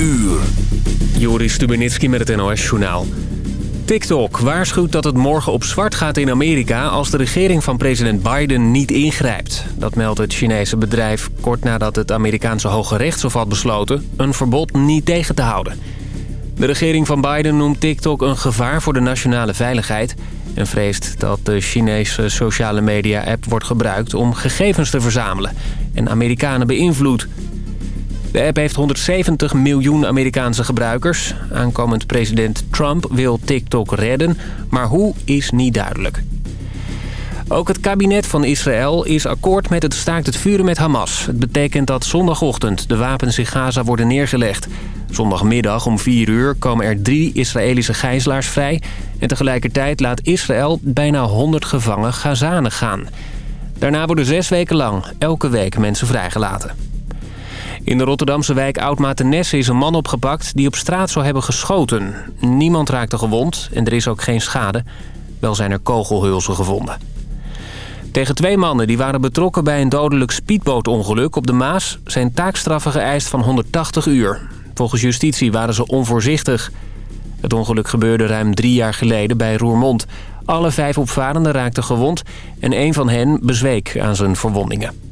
uur. Joris Stubenitski met het NOS-journaal. TikTok waarschuwt dat het morgen op zwart gaat in Amerika... als de regering van president Biden niet ingrijpt. Dat meldt het Chinese bedrijf kort nadat het Amerikaanse Hoge Rechtshof had besloten... een verbod niet tegen te houden. De regering van Biden noemt TikTok een gevaar voor de nationale veiligheid... en vreest dat de Chinese sociale media-app wordt gebruikt om gegevens te verzamelen... en Amerikanen beïnvloedt. De app heeft 170 miljoen Amerikaanse gebruikers. Aankomend president Trump wil TikTok redden, maar hoe is niet duidelijk. Ook het kabinet van Israël is akkoord met het staakt het vuren met Hamas. Het betekent dat zondagochtend de wapens in Gaza worden neergelegd. Zondagmiddag om 4 uur komen er drie Israëlische gijzelaars vrij... en tegelijkertijd laat Israël bijna 100 gevangen Gazanen gaan. Daarna worden zes weken lang elke week mensen vrijgelaten. In de Rotterdamse wijk Oud-Matenesse is een man opgepakt die op straat zou hebben geschoten. Niemand raakte gewond en er is ook geen schade. Wel zijn er kogelhulzen gevonden. Tegen twee mannen die waren betrokken bij een dodelijk speedbootongeluk op de Maas... zijn taakstraffen geëist van 180 uur. Volgens justitie waren ze onvoorzichtig. Het ongeluk gebeurde ruim drie jaar geleden bij Roermond. Alle vijf opvarenden raakten gewond en een van hen bezweek aan zijn verwondingen.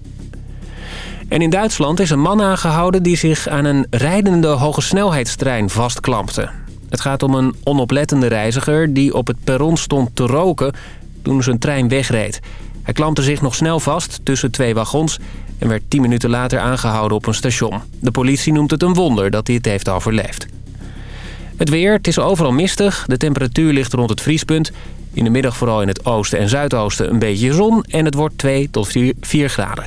En in Duitsland is een man aangehouden die zich aan een rijdende hogesnelheidstrein vastklampte. Het gaat om een onoplettende reiziger die op het perron stond te roken toen zijn trein wegreed. Hij klampte zich nog snel vast tussen twee wagons en werd tien minuten later aangehouden op een station. De politie noemt het een wonder dat hij het heeft overleefd. Het weer, het is overal mistig. De temperatuur ligt rond het vriespunt. In de middag vooral in het oosten en zuidoosten een beetje zon en het wordt 2 tot 4 graden.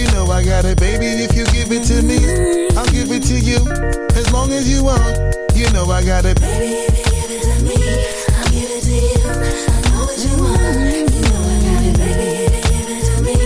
You know I got it, baby. If you give it to me, I'll give it to you. As long as you want, you know I got it. Baby, if you give it to me, I'll give it to you. I know what you want, you know I got it. Baby, if you give it to me,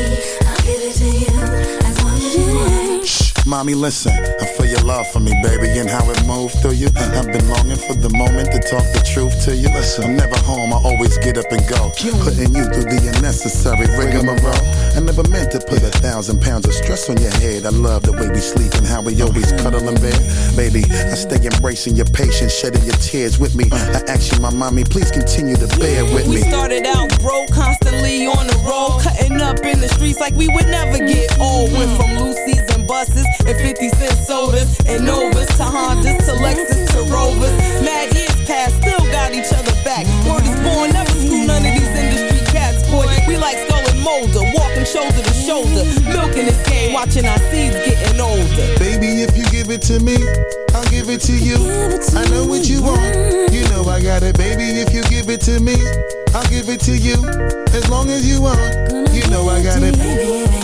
I'll give it to you. As long as you want. Shh, mommy, listen. I feel your love for me, baby, and how it moved through you. I've been longing for the moment to talk the truth to you. Listen, I'm never home. I always get up and go, putting you through the unnecessary rigmarole. I never meant to put a thousand pounds of stress on your head. I love the way we sleep and how we always cuddle in bed, baby. I stay embracing your patience, shedding your tears with me. I ask you, my mommy, please continue to bear with me. We started out broke, constantly on the road, cutting up in the streets like we would never get old. Went from Lucy's and buses and 50 cent sodas and Novas to Hondas to Lexus to Rovers. Mad years past, still got each other back. Word is born, never screw none of these industry cats, boy. We like and Mulder, walking shoulder to shoulder, milking this game, watching our seeds getting older. Baby, if you give it to me, I'll give it to you. I know what you want. You know I got it, baby. If you give it to me, I'll give it to you. As long as you want, you know I got it.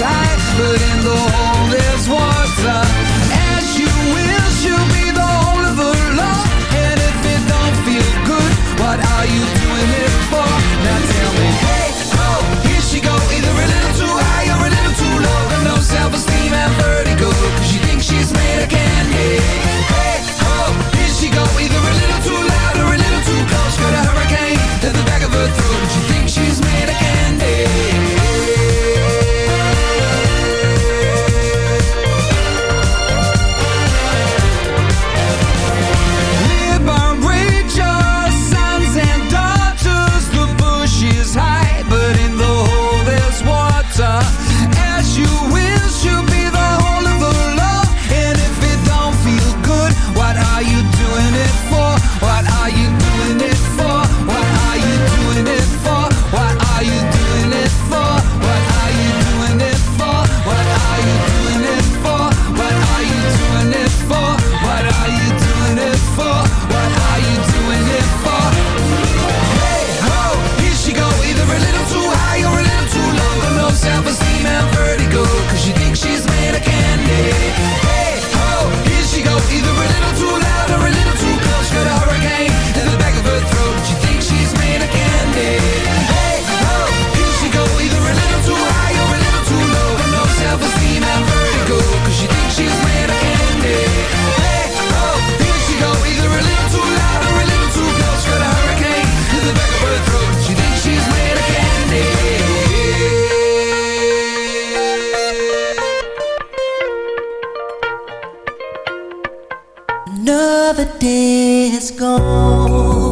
I But in the nhau.